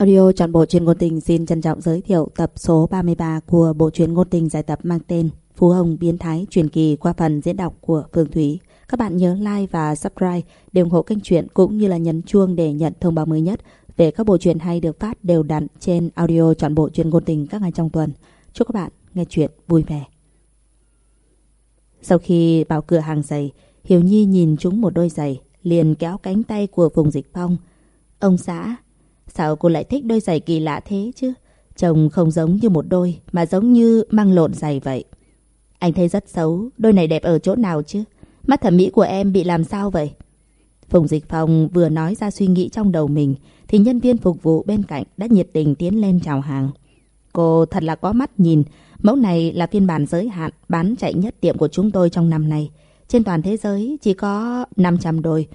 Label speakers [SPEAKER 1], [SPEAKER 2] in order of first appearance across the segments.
[SPEAKER 1] Audio chọn bộ truyện ngôn tình xin trân trọng giới thiệu tập số 33 của bộ truyện ngôn tình giải tập mang tên Phú Hồng biến thái truyền kỳ qua phần diễn đọc của Phương Thúy. Các bạn nhớ like và subscribe để ủng hộ kênh truyện cũng như là nhấn chuông để nhận thông báo mới nhất về các bộ truyện hay được phát đều đặn trên audio chọn bộ truyện ngôn tình các ngày trong tuần. Chúc các bạn nghe truyện vui vẻ. Sau khi vào cửa hàng giày, Hiểu Nhi nhìn chúng một đôi giày, liền kéo cánh tay của Phùng Dịch Phong. Ông xã, sao cô lại thích đôi giày kỳ lạ thế chứ? Trông không giống như một đôi, mà giống như mang lộn giày vậy. Anh thấy rất xấu, đôi này đẹp ở chỗ nào chứ? Mắt thẩm mỹ của em bị làm sao vậy? Phùng Dịch Phong vừa nói ra suy nghĩ trong đầu mình, thì nhân viên phục vụ bên cạnh đã nhiệt tình tiến lên chào hàng. Cô thật là có mắt nhìn, mẫu này là phiên bản giới hạn bán chạy nhất tiệm của chúng tôi trong năm nay. Trên toàn thế giới chỉ có 500 đôi.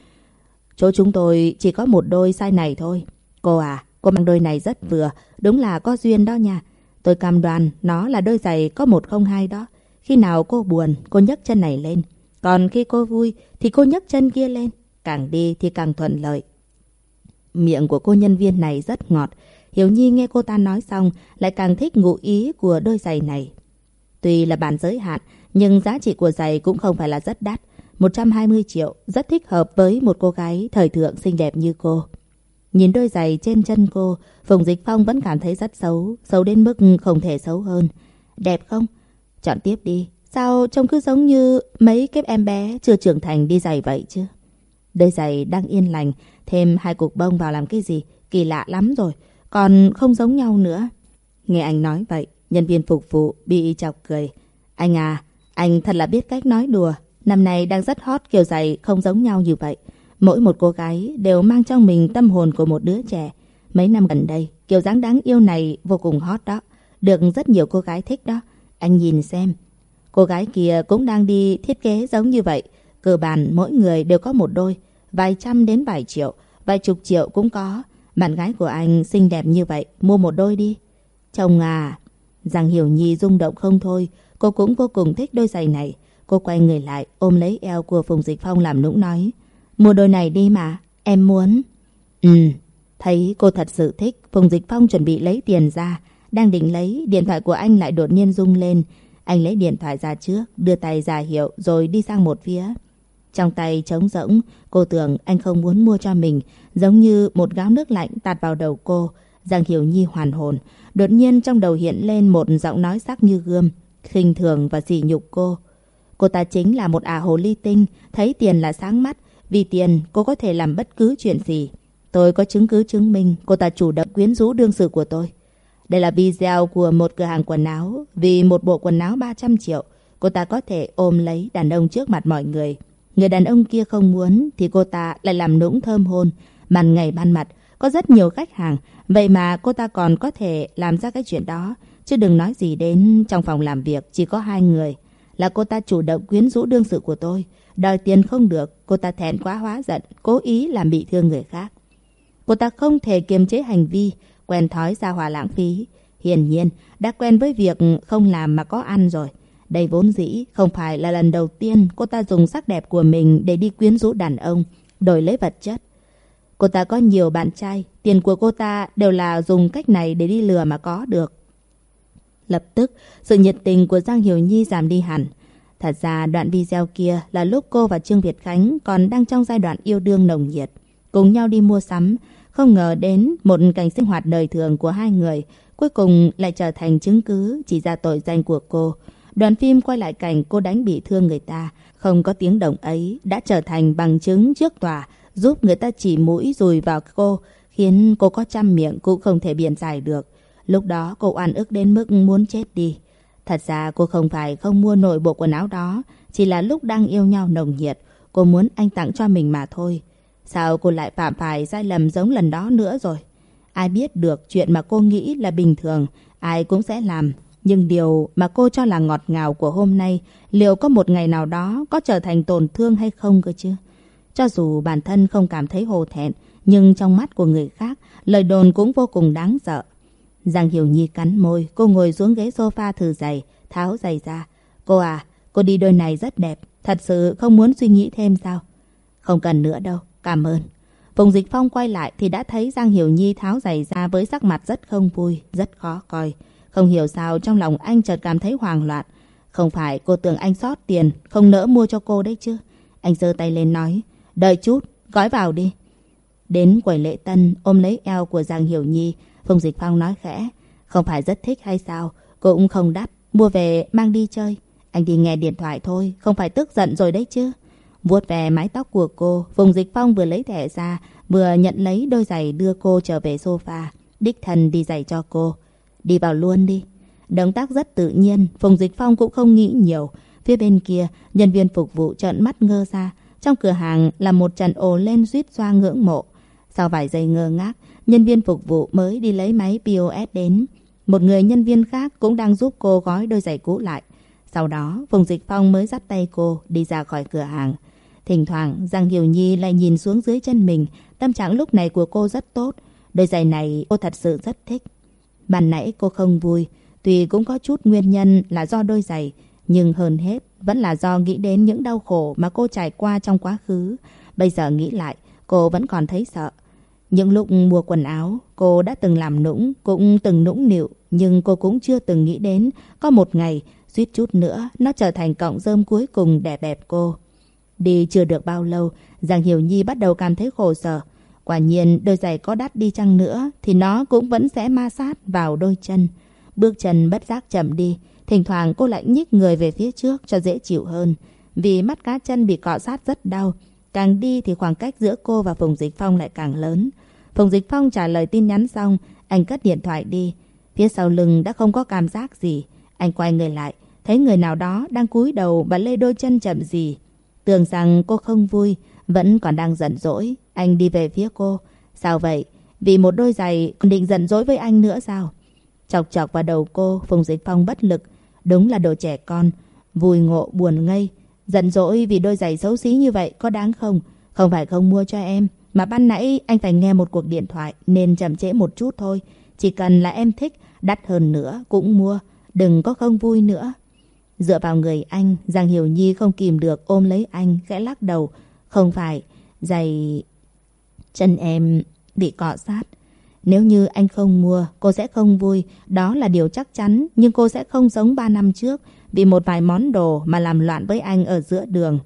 [SPEAKER 1] Chỗ chúng tôi chỉ có một đôi size này thôi. Cô à, cô mang đôi này rất vừa, đúng là có duyên đó nha. Tôi cam đoan nó là đôi giày có 102 đó. Khi nào cô buồn, cô nhấc chân này lên. Còn khi cô vui thì cô nhấc chân kia lên. Càng đi thì càng thuận lợi. Miệng của cô nhân viên này rất ngọt. Hiểu Nhi nghe cô ta nói xong lại càng thích ngụ ý của đôi giày này. Tuy là bản giới hạn, nhưng giá trị của giày cũng không phải là rất đắt. 120 triệu, rất thích hợp với một cô gái thời thượng xinh đẹp như cô. Nhìn đôi giày trên chân cô, Phùng Dịch Phong vẫn cảm thấy rất xấu, xấu đến mức không thể xấu hơn. Đẹp không? Chọn tiếp đi. Sao trông cứ giống như mấy cái em bé chưa trưởng thành đi giày vậy chứ? Đôi giày đang yên lành, thêm hai cục bông vào làm cái gì? Kỳ lạ lắm rồi, còn không giống nhau nữa. Nghe anh nói vậy, nhân viên phục vụ bị chọc cười. Anh à, anh thật là biết cách nói đùa. Năm nay đang rất hot kiểu giày không giống nhau như vậy. Mỗi một cô gái đều mang trong mình tâm hồn của một đứa trẻ. Mấy năm gần đây, kiểu dáng đáng yêu này vô cùng hot đó. Được rất nhiều cô gái thích đó. Anh nhìn xem. Cô gái kia cũng đang đi thiết kế giống như vậy. Cơ bản mỗi người đều có một đôi. Vài trăm đến vài triệu. Vài chục triệu cũng có. Bạn gái của anh xinh đẹp như vậy. Mua một đôi đi. Chồng à. Giang Hiểu Nhi rung động không thôi. Cô cũng vô cùng thích đôi giày này. Cô quay người lại ôm lấy eo của Phùng Dịch Phong làm nũng nói. Mua đôi này đi mà, em muốn. Ừ, thấy cô thật sự thích. Phùng Dịch Phong chuẩn bị lấy tiền ra. Đang định lấy, điện thoại của anh lại đột nhiên rung lên. Anh lấy điện thoại ra trước, đưa tay ra hiệu rồi đi sang một phía. Trong tay trống rỗng, cô tưởng anh không muốn mua cho mình, giống như một gáo nước lạnh tạt vào đầu cô. Giang Hiểu Nhi hoàn hồn, đột nhiên trong đầu hiện lên một giọng nói sắc như gươm, khinh thường và sỉ nhục cô. Cô ta chính là một ả hồ ly tinh, thấy tiền là sáng mắt, vì tiền cô có thể làm bất cứ chuyện gì. Tôi có chứng cứ chứng minh cô ta chủ động quyến rũ đương sự của tôi. Đây là video của một cửa hàng quần áo. Vì một bộ quần áo 300 triệu, cô ta có thể ôm lấy đàn ông trước mặt mọi người. Người đàn ông kia không muốn thì cô ta lại làm nũng thơm hôn. Ban ngày ban mặt, có rất nhiều khách hàng. Vậy mà cô ta còn có thể làm ra cái chuyện đó. Chứ đừng nói gì đến trong phòng làm việc chỉ có hai người. Là cô ta chủ động quyến rũ đương sự của tôi. Đòi tiền không được, cô ta thẹn quá hóa giận, cố ý làm bị thương người khác. Cô ta không thể kiềm chế hành vi, quen thói ra hòa lãng phí. Hiển nhiên, đã quen với việc không làm mà có ăn rồi. Đây vốn dĩ không phải là lần đầu tiên cô ta dùng sắc đẹp của mình để đi quyến rũ đàn ông, đổi lấy vật chất. Cô ta có nhiều bạn trai, tiền của cô ta đều là dùng cách này để đi lừa mà có được. Lập tức, sự nhiệt tình của Giang Hiểu Nhi giảm đi hẳn. Thật ra đoạn video kia là lúc cô và Trương Việt Khánh còn đang trong giai đoạn yêu đương nồng nhiệt. Cùng nhau đi mua sắm, không ngờ đến một cảnh sinh hoạt đời thường của hai người, cuối cùng lại trở thành chứng cứ chỉ ra tội danh của cô. Đoàn phim quay lại cảnh cô đánh bị thương người ta, không có tiếng động ấy đã trở thành bằng chứng trước tòa, giúp người ta chỉ mũi rùi vào cô, khiến cô có trăm miệng cũng không thể biện giải được. Lúc đó cô oan ức đến mức muốn chết đi. Thật ra cô không phải không mua nổi bộ quần áo đó, chỉ là lúc đang yêu nhau nồng nhiệt, cô muốn anh tặng cho mình mà thôi. Sao cô lại phạm phải sai lầm giống lần đó nữa rồi? Ai biết được chuyện mà cô nghĩ là bình thường, ai cũng sẽ làm. Nhưng điều mà cô cho là ngọt ngào của hôm nay, liệu có một ngày nào đó có trở thành tổn thương hay không cơ chứ? Cho dù bản thân không cảm thấy hồ thẹn, nhưng trong mắt của người khác, lời đồn cũng vô cùng đáng sợ. Giang Hiểu Nhi cắn môi, cô ngồi xuống ghế sofa thử giày, tháo giày ra. Cô à, cô đi đôi này rất đẹp, thật sự không muốn suy nghĩ thêm sao? Không cần nữa đâu, cảm ơn. Phùng Dịch Phong quay lại thì đã thấy Giang Hiểu Nhi tháo giày ra với sắc mặt rất không vui, rất khó coi. Không hiểu sao trong lòng anh chợt cảm thấy hoang loạn. Không phải cô tưởng anh sót tiền, không nỡ mua cho cô đấy chứ. Anh giơ tay lên nói, đợi chút, gói vào đi. Đến quầy lễ tân, ôm lấy eo của Giang Hiểu Nhi, Phùng Dịch Phong nói khẽ, không phải rất thích hay sao, Cô cũng không đáp, mua về mang đi chơi. Anh đi nghe điện thoại thôi, không phải tức giận rồi đấy chứ. Vuốt về mái tóc của cô, Phùng Dịch Phong vừa lấy thẻ ra, vừa nhận lấy đôi giày đưa cô trở về sofa. Đích Thần đi giày cho cô. Đi vào luôn đi. Động tác rất tự nhiên, Phùng Dịch Phong cũng không nghĩ nhiều. Phía bên kia, nhân viên phục vụ trợn mắt ngơ ra. Trong cửa hàng là một trận ồ lên suýt xoa ngưỡng mộ. Sau vài giây ngơ ngác, nhân viên phục vụ mới đi lấy máy POS đến. Một người nhân viên khác cũng đang giúp cô gói đôi giày cũ lại. Sau đó, Phùng Dịch Phong mới dắt tay cô đi ra khỏi cửa hàng. Thỉnh thoảng, Giang Hiểu Nhi lại nhìn xuống dưới chân mình. Tâm trạng lúc này của cô rất tốt. Đôi giày này cô thật sự rất thích. Ban nãy cô không vui. Tuy cũng có chút nguyên nhân là do đôi giày. Nhưng hơn hết vẫn là do nghĩ đến những đau khổ mà cô trải qua trong quá khứ. Bây giờ nghĩ lại, cô vẫn còn thấy sợ. Những lúc mua quần áo, cô đã từng làm nũng, cũng từng nũng nịu. Nhưng cô cũng chưa từng nghĩ đến có một ngày, suýt chút nữa, nó trở thành cọng rơm cuối cùng đè bẹp cô. Đi chưa được bao lâu, Giang Hiểu Nhi bắt đầu cảm thấy khổ sở. Quả nhiên đôi giày có đắt đi chăng nữa thì nó cũng vẫn sẽ ma sát vào đôi chân. Bước chân bất giác chậm đi, thỉnh thoảng cô lại nhích người về phía trước cho dễ chịu hơn. Vì mắt cá chân bị cọ sát rất đau. Càng đi thì khoảng cách giữa cô và Phùng Dịch Phong lại càng lớn. Phùng Dịch Phong trả lời tin nhắn xong, anh cất điện thoại đi. Phía sau lưng đã không có cảm giác gì. Anh quay người lại, thấy người nào đó đang cúi đầu và lê đôi chân chậm gì. Tưởng rằng cô không vui, vẫn còn đang giận dỗi. Anh đi về phía cô. Sao vậy? Vì một đôi giày còn định giận dỗi với anh nữa sao? Chọc chọc vào đầu cô, Phùng Dịch Phong bất lực. Đúng là đồ trẻ con. Vui ngộ buồn ngây. Giận dỗi vì đôi giày xấu xí như vậy có đáng không? Không phải không mua cho em. Mà ban nãy anh phải nghe một cuộc điện thoại nên chậm trễ một chút thôi. Chỉ cần là em thích, đắt hơn nữa cũng mua. Đừng có không vui nữa. Dựa vào người anh, Giang Hiểu Nhi không kìm được ôm lấy anh, khẽ lắc đầu. Không phải, giày... Chân em bị cọ sát. Nếu như anh không mua, cô sẽ không vui. Đó là điều chắc chắn, nhưng cô sẽ không giống 3 năm trước vì một vài món đồ mà làm loạn với anh ở giữa đường.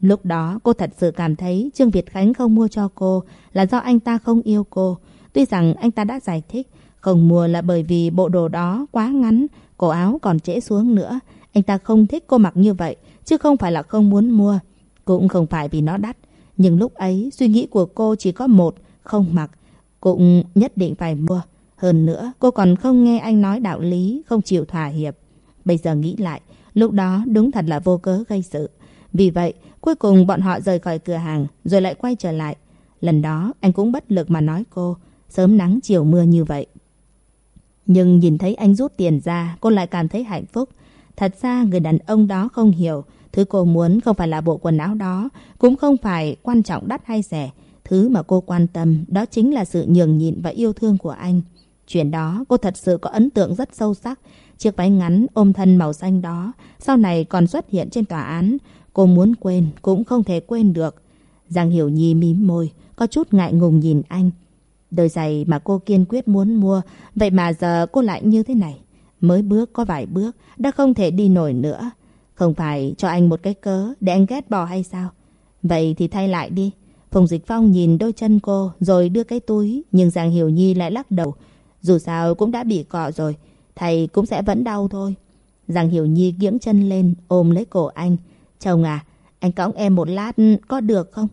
[SPEAKER 1] Lúc đó cô thật sự cảm thấy Trương Việt Khánh không mua cho cô là do anh ta không yêu cô. Tuy rằng anh ta đã giải thích không mua là bởi vì bộ đồ đó quá ngắn, cổ áo còn trễ xuống nữa. Anh ta không thích cô mặc như vậy, chứ không phải là không muốn mua. Cũng không phải vì nó đắt. Nhưng lúc ấy, suy nghĩ của cô chỉ có một, không mặc. Cũng nhất định phải mua. Hơn nữa, cô còn không nghe anh nói đạo lý, không chịu thỏa hiệp. Bây giờ nghĩ lại, lúc đó đúng thật là vô cớ gây sự. Vì vậy, cuối cùng bọn họ rời khỏi cửa hàng, rồi lại quay trở lại. Lần đó, anh cũng bất lực mà nói cô, sớm nắng chiều mưa như vậy. Nhưng nhìn thấy anh rút tiền ra, cô lại cảm thấy hạnh phúc. Thật ra người đàn ông đó không hiểu, thứ cô muốn không phải là bộ quần áo đó, cũng không phải quan trọng đắt hay rẻ. Thứ mà cô quan tâm đó chính là sự nhường nhịn và yêu thương của anh. Chuyện đó cô thật sự có ấn tượng rất sâu sắc. Chiếc váy ngắn ôm thân màu xanh đó sau này còn xuất hiện trên tòa án. Cô muốn quên cũng không thể quên được. Giang Hiểu Nhi mím môi, có chút ngại ngùng nhìn anh. Đôi giày mà cô kiên quyết muốn mua, vậy mà giờ cô lại như thế này. Mới bước có vài bước, đã không thể đi nổi nữa. Không phải cho anh một cái cớ để anh ghét bỏ hay sao? Vậy thì thay lại đi. Phùng Dịch Phong nhìn đôi chân cô rồi đưa cái túi, nhưng Giang Hiểu Nhi lại lắc đầu. Dù sao cũng đã bị cọ rồi, thầy cũng sẽ vẫn đau thôi. Giang Hiểu Nhi giễng chân lên, ôm lấy cổ anh. Chồng à, anh cõng em một lát có được không?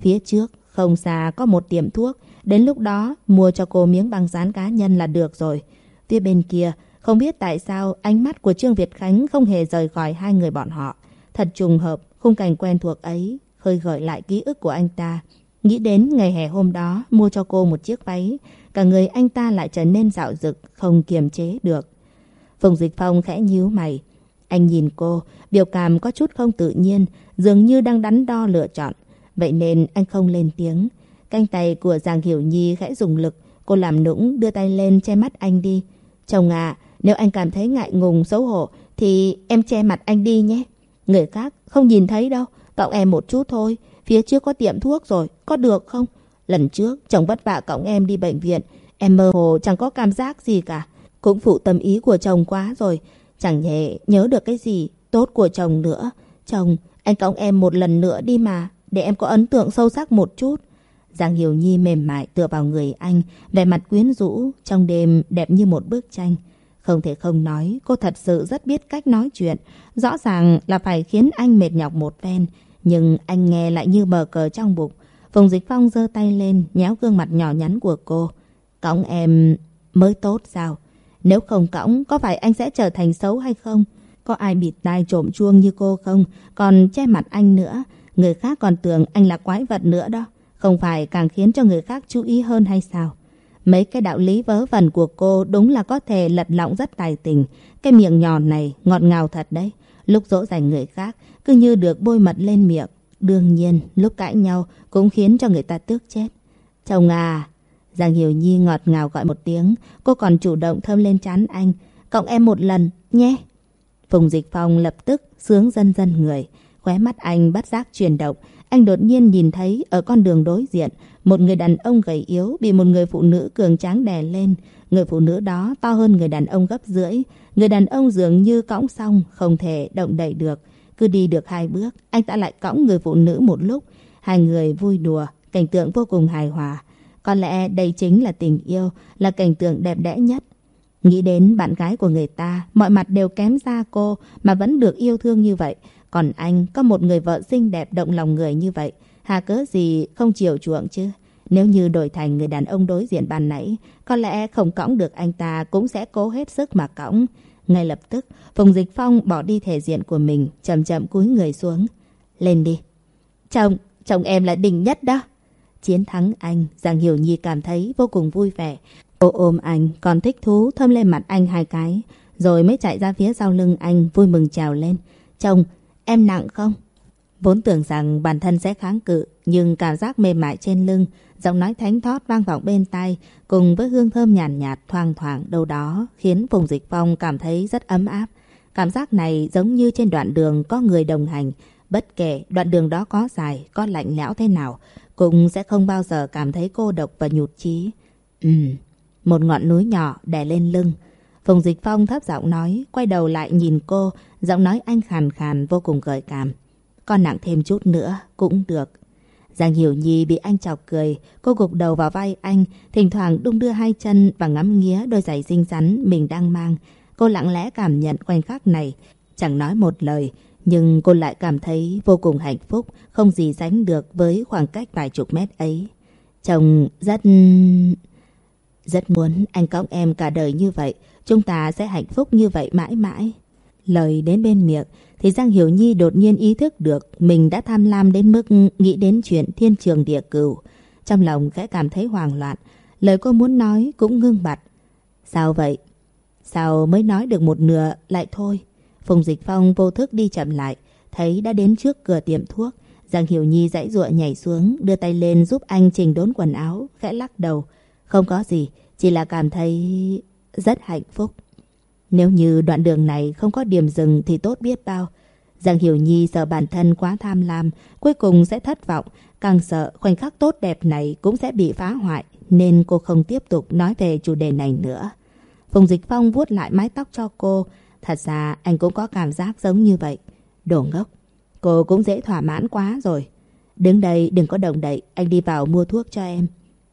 [SPEAKER 1] Phía trước, không xa có một tiệm thuốc. Đến lúc đó, mua cho cô miếng băng dán cá nhân là được rồi. Phía bên kia, không biết tại sao ánh mắt của Trương Việt Khánh không hề rời khỏi hai người bọn họ. Thật trùng hợp, khung cảnh quen thuộc ấy khơi gợi lại ký ức của anh ta. Nghĩ đến ngày hè hôm đó mua cho cô một chiếc váy, cả người anh ta lại trở nên dạo dực, không kiềm chế được. Phùng Dịch Phong khẽ nhíu mày. Anh nhìn cô, biểu cảm có chút không tự nhiên, dường như đang đắn đo lựa chọn. Vậy nên anh không lên tiếng. Canh tay của Giang Hiểu Nhi khẽ dùng lực, cô làm nũng đưa tay lên che mắt anh đi. Chồng à, nếu anh cảm thấy ngại ngùng, xấu hổ thì em che mặt anh đi nhé. Người khác không nhìn thấy đâu, cậu em một chút thôi. Phía trước có tiệm thuốc rồi, có được không? Lần trước, chồng vất vả cõng em đi bệnh viện. Em mơ hồ chẳng có cảm giác gì cả. Cũng phụ tâm ý của chồng quá rồi. Chẳng nhẹ nhớ được cái gì tốt của chồng nữa. Chồng, anh cõng em một lần nữa đi mà. Để em có ấn tượng sâu sắc một chút. Giang Hiểu Nhi mềm mại tựa vào người anh, vẻ mặt quyến rũ, trong đêm đẹp như một bức tranh. Không thể không nói, cô thật sự rất biết cách nói chuyện. Rõ ràng là phải khiến anh mệt nhọc một ven, nhưng anh nghe lại như bờ cờ trong bụng. Phùng Dịch Phong giơ tay lên, nhéo gương mặt nhỏ nhắn của cô. Cõng em mới tốt sao? Nếu không cõng, có phải anh sẽ trở thành xấu hay không? Có ai bịt tai trộm chuông như cô không? Còn che mặt anh nữa. Người khác còn tưởng anh là quái vật nữa đó. Không phải càng khiến cho người khác chú ý hơn hay sao? Mấy cái đạo lý vớ vẩn của cô đúng là có thể lật lọng rất tài tình. Cái miệng nhỏ này ngọt ngào thật đấy. Lúc dỗ dành người khác cứ như được bôi mật lên miệng. Đương nhiên lúc cãi nhau cũng khiến cho người ta tức chết. Chồng à! Giang Hiểu Nhi ngọt ngào gọi một tiếng. Cô còn chủ động thơm lên chán anh. Cộng em một lần nhé. Phùng Dịch Phong lập tức sướng dân dân người. Khóe mắt anh bắt giác chuyển động. Anh đột nhiên nhìn thấy ở con đường đối diện, một người đàn ông gầy yếu bị một người phụ nữ cường tráng đè lên. Người phụ nữ đó to hơn người đàn ông gấp rưỡi. Người đàn ông dường như cõng xong, không thể động đậy được. Cứ đi được hai bước, anh ta lại cõng người phụ nữ một lúc. Hai người vui đùa, cảnh tượng vô cùng hài hòa. Có lẽ đây chính là tình yêu, là cảnh tượng đẹp đẽ nhất. Nghĩ đến bạn gái của người ta, mọi mặt đều kém xa cô mà vẫn được yêu thương như vậy. Còn anh có một người vợ xinh đẹp động lòng người như vậy, hà cớ gì không chiều chuộng chứ? Nếu như đổi thành người đàn ông đối diện bàn nãy, có lẽ không cõng được anh ta cũng sẽ cố hết sức mà cõng. Ngay lập tức, Phùng Dịch Phong bỏ đi thể diện của mình, chậm chậm cúi người xuống. Lên đi. Chồng, chồng em là đỉnh nhất đó. Chiến thắng anh, Giang Hiểu Nhi cảm thấy vô cùng vui vẻ. Cô ôm anh, còn thích thú thơm lên mặt anh hai cái, rồi mới chạy ra phía sau lưng anh vui mừng chào lên. Chồng, Em nặng không? Vốn tưởng rằng bản thân sẽ kháng cự, nhưng cảm giác mềm mại trên lưng, giọng nói thánh thót vang vọng bên tai, cùng với hương thơm nhàn nhạt, nhạt thoang thoảng đâu đó, khiến Phùng Dịch Phong cảm thấy rất ấm áp. Cảm giác này giống như trên đoạn đường có người đồng hành, bất kể đoạn đường đó có dài, có lạnh lẽo thế nào, cũng sẽ không bao giờ cảm thấy cô độc và nhụt chí. Ừ, một ngọn núi nhỏ đè lên lưng, Phùng Dịch Phong thấp giọng nói, quay đầu lại nhìn cô, giọng nói anh khàn khàn vô cùng gợi cảm. Con nặng thêm chút nữa, cũng được. Giang Hiểu Nhi bị anh chọc cười, cô gục đầu vào vai anh, thỉnh thoảng đung đưa hai chân và ngắm nghía đôi giày xinh xắn mình đang mang. Cô lặng lẽ cảm nhận khoảnh khắc này, chẳng nói một lời, nhưng cô lại cảm thấy vô cùng hạnh phúc, không gì sánh được với khoảng cách vài chục mét ấy. Chồng rất... Rất muốn anh cõng em cả đời như vậy, Chúng ta sẽ hạnh phúc như vậy mãi mãi. Lời đến bên miệng thì Giang Hiểu Nhi đột nhiên ý thức được mình đã tham lam đến mức nghĩ đến chuyện thiên trường địa cửu. Trong lòng khẽ cảm thấy hoang loạn. Lời cô muốn nói cũng ngưng bặt. Sao vậy? Sao mới nói được một nửa lại thôi? Phùng Dịch Phong vô thức đi chậm lại. Thấy đã đến trước cửa tiệm thuốc. Giang Hiểu Nhi dãy dụa nhảy xuống, đưa tay lên giúp anh chỉnh đốn quần áo, khẽ lắc đầu. Không có gì, chỉ là cảm thấy rất hạnh phúc. Nếu như đoạn đường này không có điểm dừng thì tốt biết bao. Giang Hiểu Nhi sợ bản thân quá tham lam, cuối cùng sẽ thất vọng, càng sợ khoảnh khắc tốt đẹp này cũng sẽ bị phá hoại, nên cô không tiếp tục nói về chủ đề này nữa. Phùng Dịch Phong vuốt lại mái tóc cho cô, thật ra anh cũng có cảm giác giống như vậy. Đồ ngốc, cô cũng dễ thỏa mãn quá rồi. Đứng đây đừng có động đậy, anh đi vào mua thuốc cho em.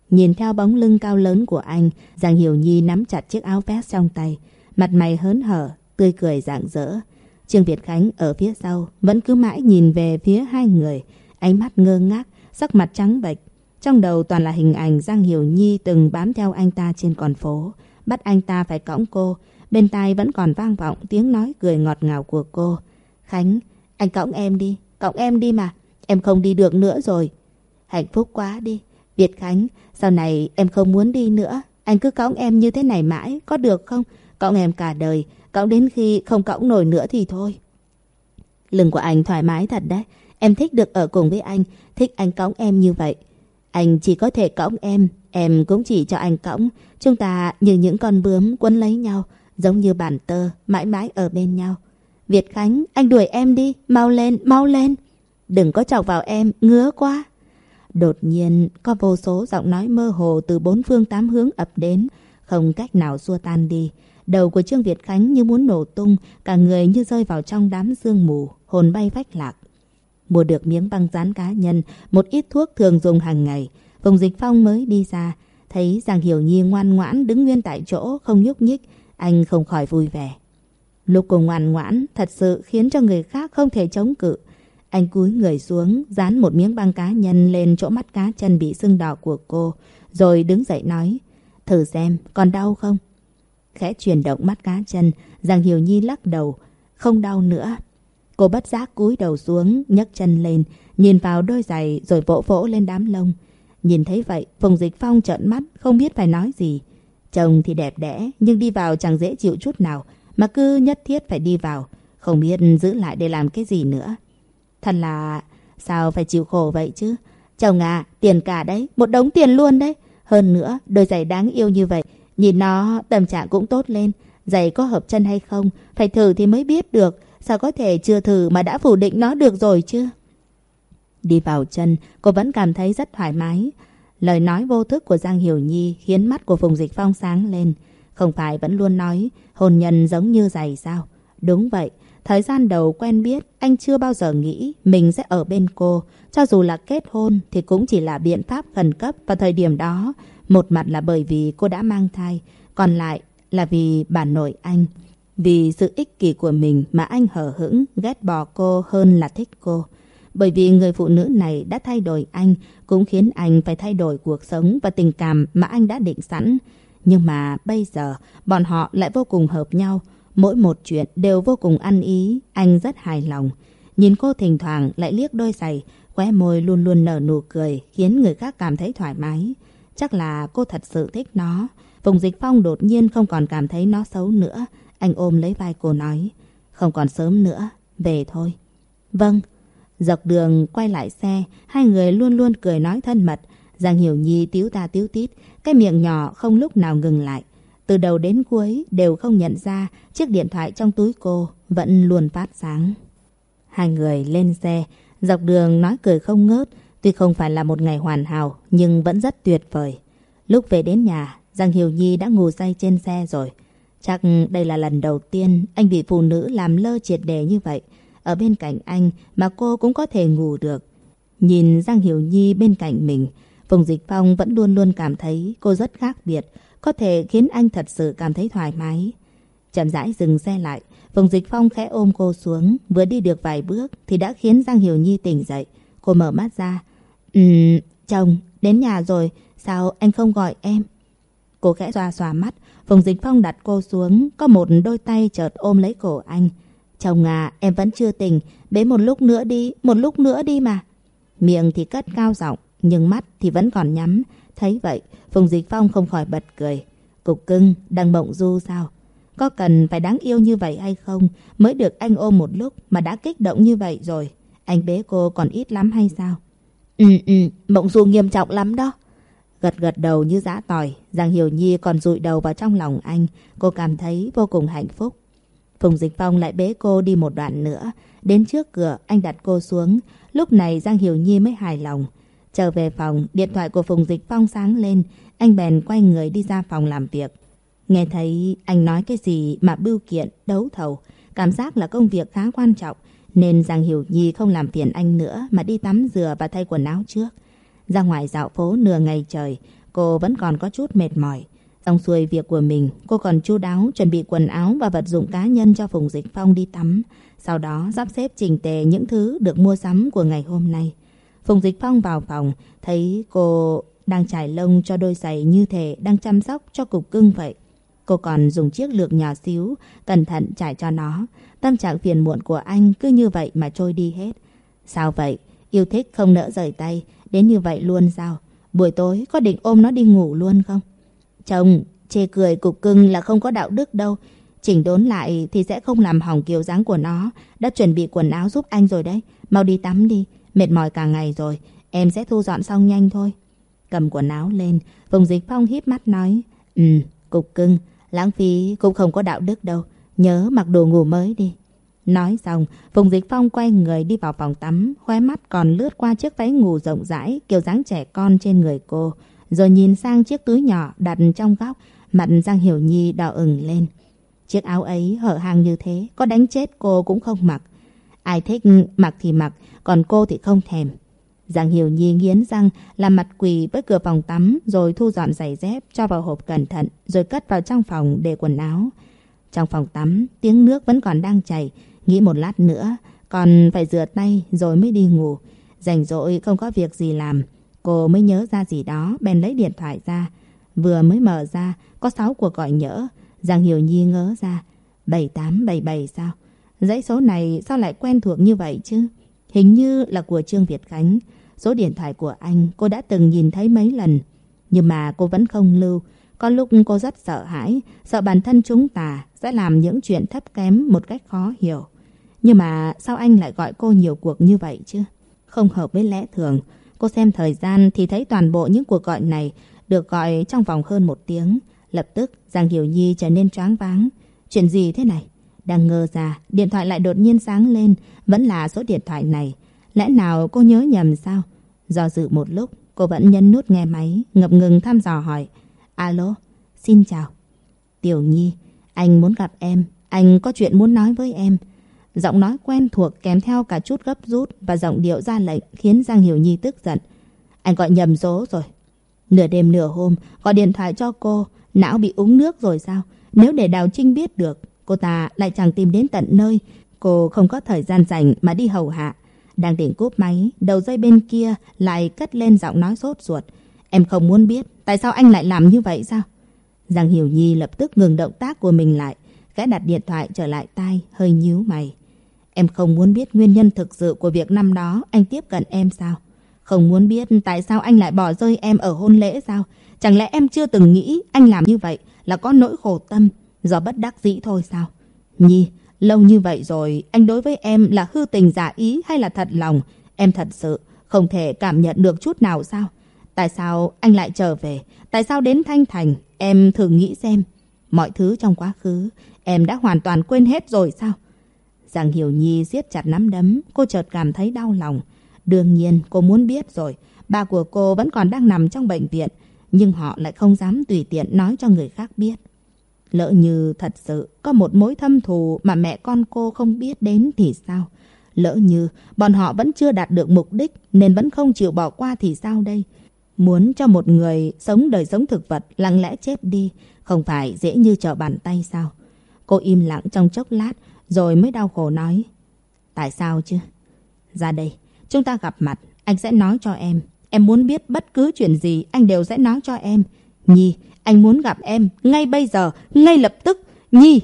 [SPEAKER 1] Nhìn theo bóng lưng cao lớn của anh, Giang Hiểu Nhi nắm chặt chiếc áo vest trong tay, mặt mày hớn hở, tươi cười rạng rỡ. Trương Việt Khánh ở phía sau vẫn cứ mãi nhìn về phía hai người, ánh mắt ngơ ngác, sắc mặt trắng bệch. Trong đầu toàn là hình ảnh Giang Hiểu Nhi từng bám theo anh ta trên con phố, bắt anh ta phải cõng cô. Bên tai vẫn còn vang vọng tiếng nói cười ngọt ngào của cô. Khánh, anh cõng em đi, cõng em đi mà, em không đi được nữa rồi. Hạnh phúc quá đi, Việt Khánh, sau này em không muốn đi nữa. Anh cứ cõng em như thế này mãi, có được không? Cõng em cả đời, cõng đến khi không cõng nổi nữa thì thôi. Lưng của anh thoải mái thật đấy. Em thích được ở cùng với anh, thích anh cõng em như vậy. Anh chỉ có thể cõng em, em cũng chỉ cho anh cõng. Chúng ta như những con bướm quấn lấy nhau, giống như bản tơ, mãi mãi ở bên nhau. Việt Khánh, anh đuổi em đi, mau lên, mau lên. Đừng có chọc vào em, ngứa quá. Đột nhiên có vô số giọng nói mơ hồ từ bốn phương tám hướng ập đến, không cách nào xua tan đi. Đầu của Trương Việt Khánh như muốn nổ tung, cả người như rơi vào trong đám sương mù, hồn bay vách lạc. Mua được miếng băng dán cá nhân, một ít thuốc thường dùng hàng ngày. Vùng dịch phong mới đi ra, thấy Giang Hiểu Nhi ngoan ngoãn đứng nguyên tại chỗ, không nhúc nhích. Anh không khỏi vui vẻ. Lúc cô ngoan ngoãn thật sự khiến cho người khác không thể chống cự. Anh cúi người xuống, dán một miếng băng cá nhân lên chỗ mắt cá chân bị sưng đỏ của cô, rồi đứng dậy nói, thử xem, còn đau không? Khẽ chuyển động mắt cá chân, Giang Hiểu Nhi lắc đầu, không đau nữa. Cô bất giác cúi đầu xuống, nhấc chân lên, nhìn vào đôi giày rồi vỗ vỗ lên đám lông. Nhìn thấy vậy, Phùng Dịch Phong trợn mắt, không biết phải nói gì. Chồng thì đẹp đẽ, nhưng đi vào chẳng dễ chịu chút nào, mà cứ nhất thiết phải đi vào, không biết giữ lại để làm cái gì nữa. Thật là... Sao phải chịu khổ vậy chứ? Chồng à, tiền cả đấy, một đống tiền luôn đấy. Hơn nữa, đôi giày đáng yêu như vậy, nhìn nó tâm trạng cũng tốt lên. Giày có hợp chân hay không, phải thử thì mới biết được. Sao có thể chưa thử mà đã phủ định nó được rồi chứ? Đi vào chân, cô vẫn cảm thấy rất thoải mái. Lời nói vô thức của Giang Hiểu Nhi khiến mắt của Phùng Dịch Phong sáng lên. Không phải vẫn luôn nói hôn nhân giống như giày sao? Đúng vậy, thời gian đầu quen biết, anh chưa bao giờ nghĩ mình sẽ ở bên cô. Cho dù là kết hôn thì cũng chỉ là biện pháp khẩn cấp vào thời điểm đó. Một mặt là bởi vì cô đã mang thai, còn lại là vì bà nội anh. Vì sự ích kỷ của mình mà anh hở hững, ghét bỏ cô hơn là thích cô. Bởi vì người phụ nữ này đã thay đổi anh, cũng khiến anh phải thay đổi cuộc sống và tình cảm mà anh đã định sẵn. Nhưng mà bây giờ, bọn họ lại vô cùng hợp nhau. Mỗi một chuyện đều vô cùng ăn ý, anh rất hài lòng. Nhìn cô thỉnh thoảng lại liếc đôi giày, khóe môi luôn luôn nở nụ cười, khiến người khác cảm thấy thoải mái. Chắc là cô thật sự thích nó. Vùng dịch phong đột nhiên không còn cảm thấy nó xấu nữa. Anh ôm lấy vai cô nói, không còn sớm nữa, về thôi. Vâng. Dọc đường quay lại xe, hai người luôn luôn cười nói thân mật. Giang Hiểu Nhi tiếu ta tiếu tít, cái miệng nhỏ không lúc nào ngừng lại. Từ đầu đến cuối đều không nhận ra chiếc điện thoại trong túi cô vẫn luôn phát sáng. Hai người lên xe, dọc đường nói cười không ngớt. Tuy không phải là một ngày hoàn hảo nhưng vẫn rất tuyệt vời. Lúc về đến nhà, Giang Hiểu Nhi đã ngủ say trên xe rồi. Chắc đây là lần đầu tiên anh bị phụ nữ làm lơ triệt đề như vậy. Ở bên cạnh anh mà cô cũng có thể ngủ được. Nhìn Giang Hiểu Nhi bên cạnh mình, Phùng Dịch Phong vẫn luôn luôn cảm thấy cô rất khác biệt, có thể khiến anh thật sự cảm thấy thoải mái. Chậm rãi dừng xe lại, Phùng Dịch Phong khẽ ôm cô xuống, vừa đi được vài bước thì đã khiến Giang Hiểu Nhi tỉnh dậy. Cô mở mắt ra. Ừm, chồng, đến nhà rồi, sao anh không gọi em? Cô khẽ xoa xoa mắt, Phùng Dịch Phong đặt cô xuống, có một đôi tay chợt ôm lấy cổ anh. Chồng à, em vẫn chưa tỉnh, bế một lúc nữa đi, một lúc nữa đi mà. Miệng thì cất cao giọng, nhưng mắt thì vẫn còn nhắm. Thấy vậy, Phùng Dịch Phong không khỏi bật cười. Cục cưng, đang mộng du sao? Có cần phải đáng yêu như vậy hay không? Mới được anh ôm một lúc mà đã kích động như vậy rồi. Anh bế cô còn ít lắm hay sao? Ừ ừ, mộng du nghiêm trọng lắm đó. Gật gật đầu như giã tỏi, Giang Hiểu Nhi còn rụi đầu vào trong lòng anh. Cô cảm thấy vô cùng hạnh phúc. Phùng Dịch Phong lại bế cô đi một đoạn nữa. Đến trước cửa, anh đặt cô xuống. Lúc này Giang Hiểu Nhi mới hài lòng. Trở về phòng, điện thoại của Phùng Dịch Phong sáng lên. Anh bèn quay người đi ra phòng làm việc. Nghe thấy anh nói cái gì mà bưu kiện, đấu thầu. Cảm giác là công việc khá quan trọng. Nên Giang Hiểu Nhi không làm phiền anh nữa mà đi tắm rửa và thay quần áo trước. Ra ngoài dạo phố nửa ngày trời, cô vẫn còn có chút mệt mỏi. Xong xuôi việc của mình, cô còn chu đáo chuẩn bị quần áo và vật dụng cá nhân cho Phùng Dịch Phong đi tắm. Sau đó sắp xếp chỉnh tề những thứ được mua sắm của ngày hôm nay. Phùng Dịch Phong vào phòng, thấy cô đang trải lông cho đôi giày như thể đang chăm sóc cho cục cưng vậy. Cô còn dùng chiếc lược nhỏ xíu, cẩn thận trải cho nó. Tâm trạng phiền muộn của anh cứ như vậy mà trôi đi hết. Sao vậy? Yêu thích không nỡ rời tay, đến như vậy luôn sao? Buổi tối có định ôm nó đi ngủ luôn không? Chồng, chê cười cục cưng là không có đạo đức đâu. Chỉnh đốn lại thì sẽ không làm hỏng kiểu dáng của nó. Đã chuẩn bị quần áo giúp anh rồi đấy. Mau đi tắm đi. Mệt mỏi cả ngày rồi. Em sẽ thu dọn xong nhanh thôi. Cầm quần áo lên. Vùng dịch phong híp mắt nói. Ừ, cục cưng. Lãng phí cũng không có đạo đức đâu. Nhớ mặc đồ ngủ mới đi. Nói xong, Phùng Dịch Phong quay người đi vào phòng tắm, khóe mắt còn lướt qua chiếc váy ngủ rộng rãi, kiểu dáng trẻ con trên người cô. Rồi nhìn sang chiếc túi nhỏ đặt trong góc, mặt Giang Hiểu Nhi đỏ ửng lên. Chiếc áo ấy hở hàng như thế, có đánh chết cô cũng không mặc. Ai thích mặc thì mặc, còn cô thì không thèm. Giang Hiểu Nhi nghiến răng, làm mặt quỳ với cửa phòng tắm, rồi thu dọn giày dép, cho vào hộp cẩn thận, rồi cất vào trong phòng để quần áo. Trong phòng tắm, tiếng nước vẫn còn đang chảy, nghĩ một lát nữa, còn phải rửa tay rồi mới đi ngủ. Rảnh rỗi không có việc gì làm, cô mới nhớ ra gì đó, bèn lấy điện thoại ra. Vừa mới mở ra, có 6 cuộc gọi nhỡ. Giang Hiểu Nhi ngớ ra, 7877 sao? Dãy số này sao lại quen thuộc như vậy chứ? Hình như là của Trương Việt Khánh. Số điện thoại của anh cô đã từng nhìn thấy mấy lần. Nhưng mà cô vẫn không lưu. Có lúc cô rất sợ hãi, sợ bản thân chúng ta sẽ làm những chuyện thấp kém một cách khó hiểu. Nhưng mà sao anh lại gọi cô nhiều cuộc như vậy chứ? Không hợp với lẽ thường. Cô xem thời gian thì thấy toàn bộ những cuộc gọi này được gọi trong vòng hơn một tiếng. Lập tức Giang Hiểu Nhi trở nên choáng váng. Chuyện gì thế này? Đang ngơ ra, điện thoại lại đột nhiên sáng lên. Vẫn là số điện thoại này. Lẽ nào cô nhớ nhầm sao? Do dự một lúc, cô vẫn nhấn nút nghe máy, ngập ngừng thăm dò hỏi. Alo, xin chào. Tiểu Nhi, anh muốn gặp em. Anh có chuyện muốn nói với em. Giọng nói quen thuộc kèm theo cả chút gấp rút và giọng điệu ra lệnh khiến Giang Hiểu Nhi tức giận. Anh gọi nhầm số rồi. Nửa đêm nửa hôm, gọi điện thoại cho cô, não bị uống nước rồi sao? Nếu để Đào Trinh biết được, cô ta lại chẳng tìm đến tận nơi. Cô không có thời gian rảnh mà đi hầu hạ. Đang định cúp máy, đầu dây bên kia lại cất lên giọng nói sốt ruột. Em không muốn biết, tại sao anh lại làm như vậy sao? Giang Hiểu Nhi lập tức ngừng động tác của mình lại, gã đặt điện thoại trở lại tai, hơi nhíu mày. Em không muốn biết nguyên nhân thực sự của việc năm đó anh tiếp cận em sao? Không muốn biết tại sao anh lại bỏ rơi em ở hôn lễ sao? Chẳng lẽ em chưa từng nghĩ anh làm như vậy là có nỗi khổ tâm, do bất đắc dĩ thôi sao? Nhi, lâu như vậy rồi, anh đối với em là hư tình giả ý hay là thật lòng? Em thật sự không thể cảm nhận được chút nào sao? Tại sao anh lại trở về? Tại sao đến Thanh Thành? Em thử nghĩ xem. Mọi thứ trong quá khứ, em đã hoàn toàn quên hết rồi sao? Giang Hiểu Nhi siết chặt nắm đấm, cô chợt cảm thấy đau lòng. Đương nhiên cô muốn biết rồi, ba của cô vẫn còn đang nằm trong bệnh viện, nhưng họ lại không dám tùy tiện nói cho người khác biết. Lỡ như thật sự có một mối thâm thù mà mẹ con cô không biết đến thì sao? Lỡ như bọn họ vẫn chưa đạt được mục đích nên vẫn không chịu bỏ qua thì sao đây? Muốn cho một người sống đời sống thực vật lặng lẽ chết đi không phải dễ như trở bàn tay sao? Cô im lặng trong chốc lát rồi mới đau khổ nói. Tại sao chứ? Ra đây, chúng ta gặp mặt, anh sẽ nói cho em. Em muốn biết bất cứ chuyện gì, anh đều sẽ nói cho em. Nhi, anh muốn gặp em, ngay bây giờ, ngay lập tức. Nhi!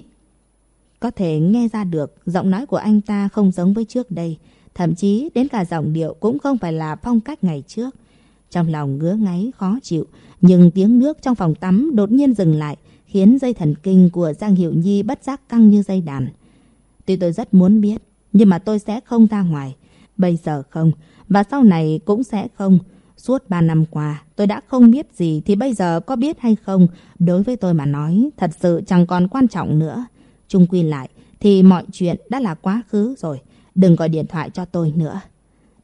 [SPEAKER 1] Có thể nghe ra được, giọng nói của anh ta không giống với trước đây. Thậm chí đến cả giọng điệu cũng không phải là phong cách ngày trước. Trong lòng ngứa ngáy, khó chịu. Nhưng tiếng nước trong phòng tắm đột nhiên dừng lại, khiến dây thần kinh của Giang Hiệu Nhi bất giác căng như dây đàn. Tuy tôi rất muốn biết, nhưng mà tôi sẽ không ra ngoài. Bây giờ không, và sau này cũng sẽ không. Suốt 3 năm qua, tôi đã không biết gì thì bây giờ có biết hay không, đối với tôi mà nói, thật sự chẳng còn quan trọng nữa. Trung quy lại, thì mọi chuyện đã là quá khứ rồi. Đừng gọi điện thoại cho tôi nữa.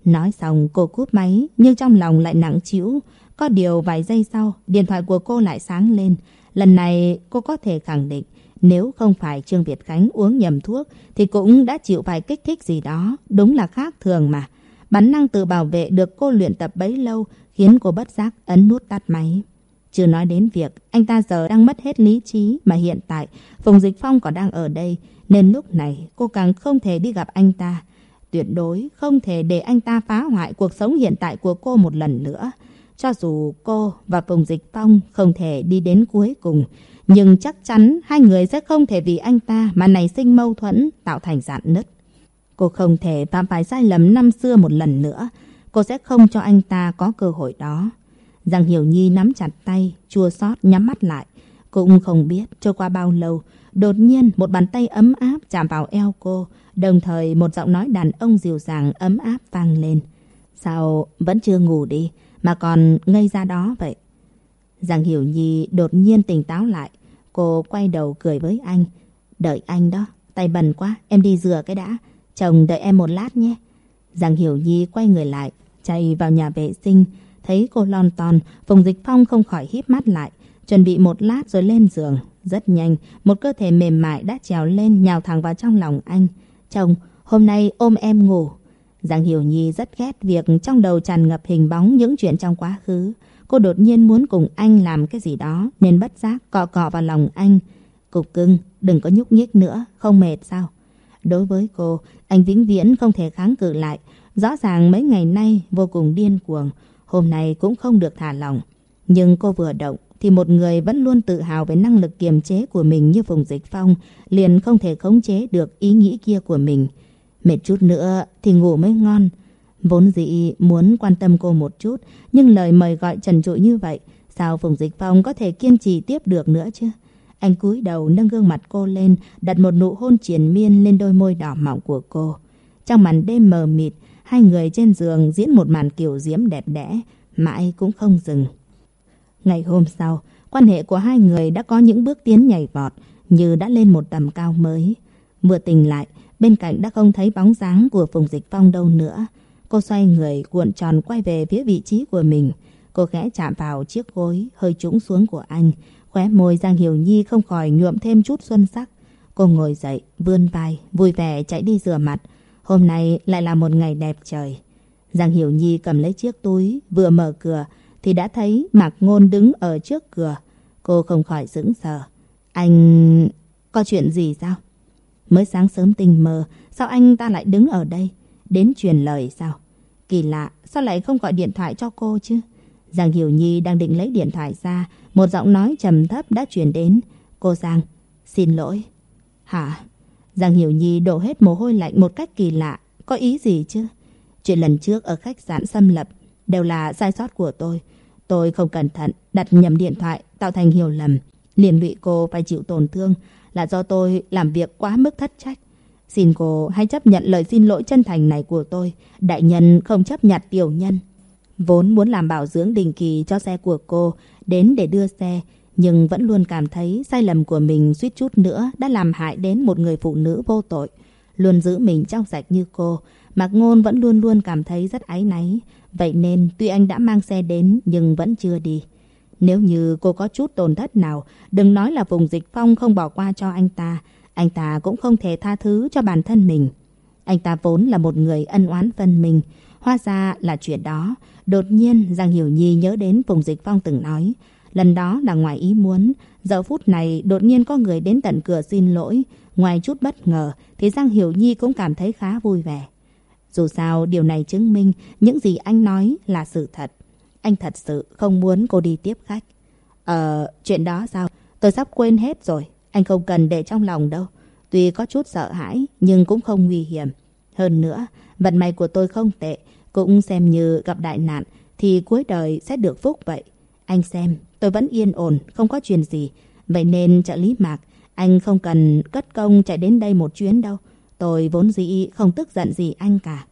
[SPEAKER 1] Nói xong cô cúp máy, nhưng trong lòng lại nặng chịu. Có điều vài giây sau, điện thoại của cô lại sáng lên. Lần này cô có thể khẳng định nếu không phải Trương Việt Khánh uống nhầm thuốc, thì cũng đã chịu vài kích thích gì đó. Đúng là khác thường mà. Bản năng tự bảo vệ được cô luyện tập bấy lâu khiến cô bất giác ấn nút tắt máy. Chưa nói đến việc anh ta giờ đang mất hết lý trí mà hiện tại Phùng Dịch Phong còn đang ở đây, nên lúc này cô càng không thể đi gặp anh ta. Tuyệt đối không thể để anh ta phá hoại cuộc sống hiện tại của cô một lần nữa. Cho dù cô và Phùng Dịch Phong không thể đi đến cuối cùng nhưng chắc chắn hai người sẽ không thể vì anh ta mà nảy sinh mâu thuẫn tạo thành dạn nứt. Cô không thể phạm phải sai lầm năm xưa một lần nữa. Cô sẽ không cho anh ta có cơ hội đó. Giang Hiểu Nhi nắm chặt tay, chua xót nhắm mắt lại. Cũng không biết trôi qua bao lâu, đột nhiên một bàn tay ấm áp chạm vào eo cô, đồng thời một giọng nói đàn ông dịu dàng ấm áp vang lên. Sao vẫn chưa ngủ đi, mà còn ngây ra đó vậy? Giang Hiểu Nhi đột nhiên tỉnh táo lại, Cô quay đầu cười với anh. Đợi anh đó, tay bần quá, em đi rửa cái đã. Chồng đợi em một lát nhé. Giang Hiểu Nhi quay người lại, chạy vào nhà vệ sinh. Thấy cô lon ton, Phùng Dịch Phong không khỏi híp mắt lại. Chuẩn bị một lát rồi lên giường. Rất nhanh, một cơ thể mềm mại đã trèo lên nhào thẳng vào trong lòng anh. Chồng, hôm nay ôm em ngủ. Giang Hiểu Nhi rất ghét việc trong đầu tràn ngập hình bóng những chuyện trong quá khứ. Cô đột nhiên muốn cùng anh làm cái gì đó nên bất giác cọ cọ vào lòng anh. Cục cưng, đừng có nhúc nhích nữa, không mệt sao? Đối với cô, anh vĩnh viễn không thể kháng cự lại. Rõ ràng mấy ngày nay vô cùng điên cuồng, hôm nay cũng không được thả lỏng. Nhưng cô vừa động thì một người vẫn luôn tự hào về năng lực kiềm chế của mình như Phùng Dịch Phong liền không thể khống chế được ý nghĩ kia của mình. Mệt chút nữa thì ngủ mới ngon. Vốn dĩ muốn quan tâm cô một chút, nhưng lời mời gọi trần trụi như vậy, sao Phùng Dịch Phong có thể kiên trì tiếp được nữa chứ? Anh cúi đầu nâng gương mặt cô lên, đặt một nụ hôn triền miên lên đôi môi đỏ mọng của cô. Trong màn đêm mờ mịt, hai người trên giường diễn một màn kiểu diễm đẹp đẽ, mãi cũng không dừng. Ngày hôm sau, quan hệ của hai người đã có những bước tiến nhảy vọt, như đã lên một tầm cao mới. Vừa tỉnh lại, bên cạnh đã không thấy bóng dáng của Phùng Dịch Phong đâu nữa. Cô xoay người cuộn tròn quay về phía vị trí của mình. Cô khẽ chạm vào chiếc gối hơi trũng xuống của anh. Khóe môi Giang Hiểu Nhi không khỏi nhuộm thêm chút xuân sắc. Cô ngồi dậy, vươn vai, vui vẻ chạy đi rửa mặt. Hôm nay lại là một ngày đẹp trời. Giang Hiểu Nhi cầm lấy chiếc túi, vừa mở cửa thì đã thấy Mạc Ngôn đứng ở trước cửa. Cô không khỏi sững sờ. Anh... có chuyện gì sao? Mới sáng sớm tình mờ, sao anh ta lại đứng ở đây? Đến truyền lời sao? Kỳ lạ, sao lại không gọi điện thoại cho cô chứ? Giang Hiểu Nhi đang định lấy điện thoại ra, một giọng nói trầm thấp đã truyền đến. Cô Giang, xin lỗi. Hả? Giang Hiểu Nhi đổ hết mồ hôi lạnh một cách kỳ lạ. Có ý gì chứ? Chuyện lần trước ở khách sạn xâm lập đều là sai sót của tôi. Tôi không cẩn thận đặt nhầm điện thoại tạo thành hiểu lầm. Liền lụy cô phải chịu tổn thương là do tôi làm việc quá mức thất trách. Xin cô hãy chấp nhận lời xin lỗi chân thành này của tôi. Đại nhân không chấp nhận tiểu nhân. Vốn muốn làm bảo dưỡng định kỳ cho xe của cô đến để đưa xe, nhưng vẫn luôn cảm thấy sai lầm của mình suýt chút nữa đã làm hại đến một người phụ nữ vô tội. Luôn giữ mình trong sạch như cô, Mạc Ngôn vẫn luôn luôn cảm thấy rất áy náy. Vậy nên tuy anh đã mang xe đến nhưng vẫn chưa đi. Nếu như cô có chút tổn thất nào, đừng nói là vùng dịch phong không bỏ qua cho anh ta. Anh ta cũng không thể tha thứ cho bản thân mình. Anh ta vốn là một người ân oán phân mình, Hóa ra là chuyện đó. Đột nhiên Giang Hiểu Nhi nhớ đến vùng dịch phong từng nói. Lần đó là ngoài ý muốn. Giờ phút này đột nhiên có người đến tận cửa xin lỗi. Ngoài chút bất ngờ thì Giang Hiểu Nhi cũng cảm thấy khá vui vẻ. Dù sao điều này chứng minh những gì anh nói là sự thật. Anh thật sự không muốn cô đi tiếp khách. Ờ, chuyện đó sao? Tôi sắp quên hết rồi. Anh không cần để trong lòng đâu. Tuy có chút sợ hãi nhưng cũng không nguy hiểm. Hơn nữa, vận may của tôi không tệ. Cũng xem như gặp đại nạn thì cuối đời sẽ được phúc vậy. Anh xem, tôi vẫn yên ổn, không có chuyện gì. Vậy nên trợ lý Mạc, anh không cần cất công chạy đến đây một chuyến đâu. Tôi vốn dĩ không tức giận gì anh cả.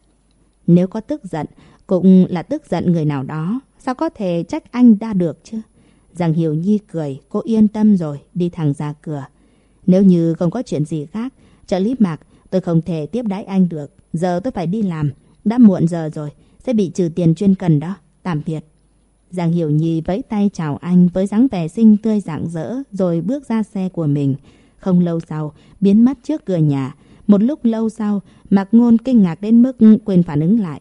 [SPEAKER 1] Nếu có tức giận, cũng là tức giận người nào đó. Sao có thể trách anh ra được chứ? Giang Hiểu Nhi cười, cô yên tâm rồi, đi thẳng ra cửa. Nếu như không có chuyện gì khác, trợ lý Mạc, tôi không thể tiếp đái anh được. Giờ tôi phải đi làm, đã muộn giờ rồi, sẽ bị trừ tiền chuyên cần đó. Tạm biệt. Giang Hiểu Nhi vẫy tay chào anh với dáng vẻ xinh tươi rạng rỡ rồi bước ra xe của mình. Không lâu sau, biến mất trước cửa nhà. Một lúc lâu sau, Mạc Ngôn kinh ngạc đến mức quên phản ứng lại.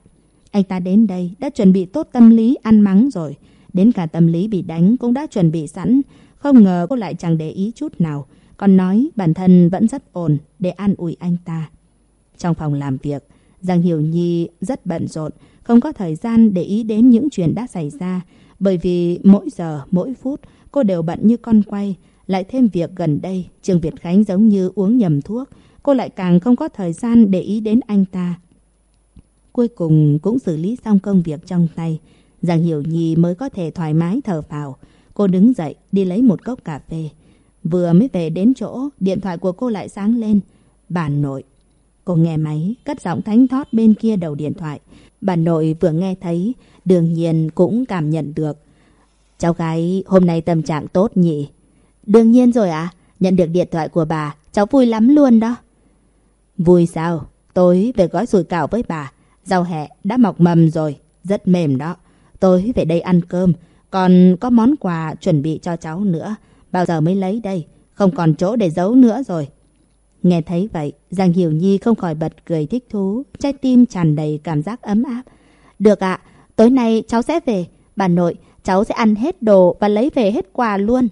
[SPEAKER 1] Anh ta đến đây đã chuẩn bị tốt tâm lý ăn mắng rồi. Đến cả tâm lý bị đánh cũng đã chuẩn bị sẵn. Không ngờ cô lại chẳng để ý chút nào. Còn nói bản thân vẫn rất ổn để an ủi anh ta. Trong phòng làm việc, Giang Hiểu Nhi rất bận rộn, không có thời gian để ý đến những chuyện đã xảy ra. Bởi vì mỗi giờ, mỗi phút cô đều bận như con quay. Lại thêm việc gần đây, Trương Việt Khánh giống như uống nhầm thuốc. Cô lại càng không có thời gian để ý đến anh ta. Cuối cùng cũng xử lý xong công việc trong tay. Giang Hiểu Nhi mới có thể thoải mái thở phào. Cô đứng dậy đi lấy một cốc cà phê. Vừa mới về đến chỗ, điện thoại của cô lại sáng lên. Bà nội. Cô nghe máy, cất giọng thánh thót bên kia đầu điện thoại. Bà nội vừa nghe thấy, đương nhiên cũng cảm nhận được. Cháu gái hôm nay tâm trạng tốt nhỉ? Đương nhiên rồi ạ. À? Nhận được điện thoại của bà, cháu vui lắm luôn đó. Vui sao? Tối về gói sủi cảo với bà. Rau hẹ đã mọc mầm rồi, rất mềm đó. Tối về đây ăn cơm, còn có món quà chuẩn bị cho cháu nữa. Bao giờ mới lấy đây? Không còn chỗ để giấu nữa rồi. Nghe thấy vậy, Giang Hiểu Nhi không khỏi bật cười thích thú, trái tim tràn đầy cảm giác ấm áp. Được ạ, tối nay cháu sẽ về. Bà nội, cháu sẽ ăn hết đồ và lấy về hết quà luôn.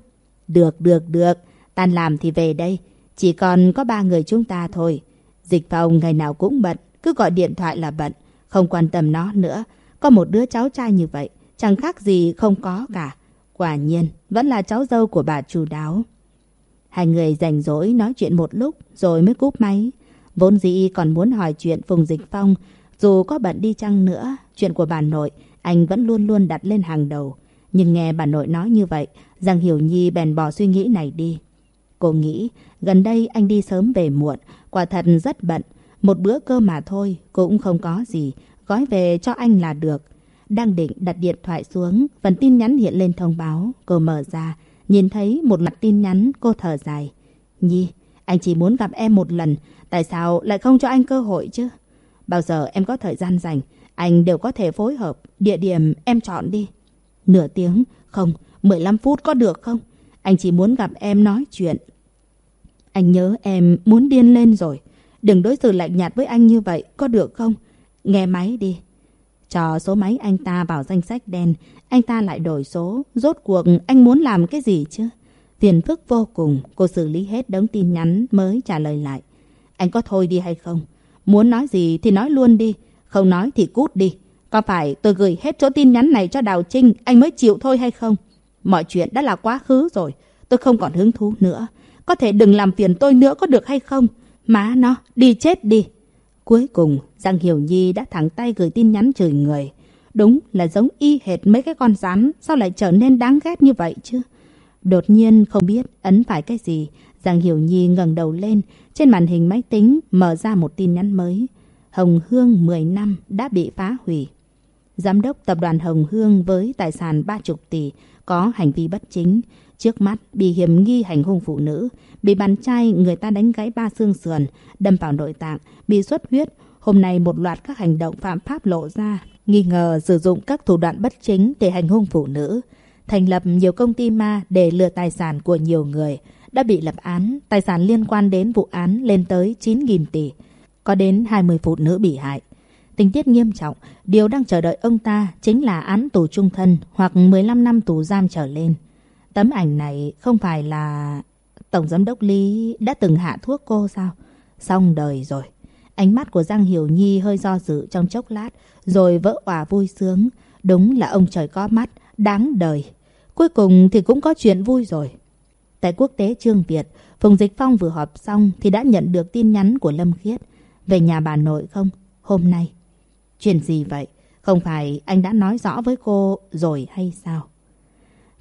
[SPEAKER 1] Được, được, được. Tan làm thì về đây. Chỉ còn có ba người chúng ta thôi. Dịch phòng ngày nào cũng bận, cứ gọi điện thoại là bận. Không quan tâm nó nữa. Có một đứa cháu trai như vậy, chẳng khác gì không có cả. Quả nhiên, vẫn là cháu dâu của bà chu đáo. Hai người rảnh rỗi nói chuyện một lúc rồi mới cúp máy. Vốn dĩ còn muốn hỏi chuyện Phùng Dịch Phong, dù có bận đi chăng nữa, chuyện của bà nội anh vẫn luôn luôn đặt lên hàng đầu. Nhưng nghe bà nội nói như vậy, Giang Hiểu Nhi bèn bỏ suy nghĩ này đi. Cô nghĩ gần đây anh đi sớm về muộn, quả thật rất bận. Một bữa cơm mà thôi, cũng không có gì, gói về cho anh là được. Đang định đặt điện thoại xuống, phần tin nhắn hiện lên thông báo, cô mở ra, nhìn thấy một mặt tin nhắn, cô thở dài. Nhi, anh chỉ muốn gặp em một lần, tại sao lại không cho anh cơ hội chứ? Bao giờ em có thời gian rảnh, anh đều có thể phối hợp, địa điểm em chọn đi. Nửa tiếng, không, 15 phút có được không? Anh chỉ muốn gặp em nói chuyện. Anh nhớ em muốn điên lên rồi. Đừng đối xử lạnh nhạt với anh như vậy, có được không? Nghe máy đi. Cho số máy anh ta vào danh sách đen, anh ta lại đổi số. Rốt cuộc anh muốn làm cái gì chứ? Phiền phức vô cùng, cô xử lý hết đống tin nhắn mới trả lời lại. Anh có thôi đi hay không? Muốn nói gì thì nói luôn đi, không nói thì cút đi. Có phải tôi gửi hết chỗ tin nhắn này cho Đào Trinh, anh mới chịu thôi hay không? Mọi chuyện đã là quá khứ rồi, tôi không còn hứng thú nữa. Có thể đừng làm phiền tôi nữa có được hay không? Má nó, đi chết đi. Cuối cùng, Giang Hiểu Nhi đã thẳng tay gửi tin nhắn chửi người. Đúng là giống y hệt mấy cái con rắn, sao lại trở nên đáng ghét như vậy chứ? Đột nhiên không biết ấn phải cái gì, Giang Hiểu Nhi ngẩng đầu lên, trên màn hình máy tính mở ra một tin nhắn mới. Hồng Hương 10 năm đã bị phá hủy. Giám đốc tập đoàn Hồng Hương với tài sản 30 tỷ có hành vi bất chính. Trước mắt bị hiểm nghi hành hung phụ nữ, bị bạn trai người ta đánh gãy ba xương sườn, đâm vào nội tạng, bị xuất huyết. Hôm nay một loạt các hành động phạm pháp lộ ra, nghi ngờ sử dụng các thủ đoạn bất chính để hành hung phụ nữ. Thành lập nhiều công ty ma để lừa tài sản của nhiều người, đã bị lập án, tài sản liên quan đến vụ án lên tới 9.000 tỷ. Có đến 20 phụ nữ bị hại. Tình tiết nghiêm trọng, điều đang chờ đợi ông ta chính là án tù trung thân hoặc 15 năm tù giam trở lên. Tấm ảnh này không phải là... Tổng giám đốc Lý đã từng hạ thuốc cô sao? Xong đời rồi. Ánh mắt của Giang Hiểu Nhi hơi do dự trong chốc lát, rồi vỡ òa vui sướng. Đúng là ông trời có mắt, đáng đời. Cuối cùng thì cũng có chuyện vui rồi. Tại quốc tế Trương Việt, Phùng Dịch Phong vừa họp xong thì đã nhận được tin nhắn của Lâm Khiết. Về nhà bà nội không? Hôm nay. Chuyện gì vậy? Không phải anh đã nói rõ với cô rồi hay sao?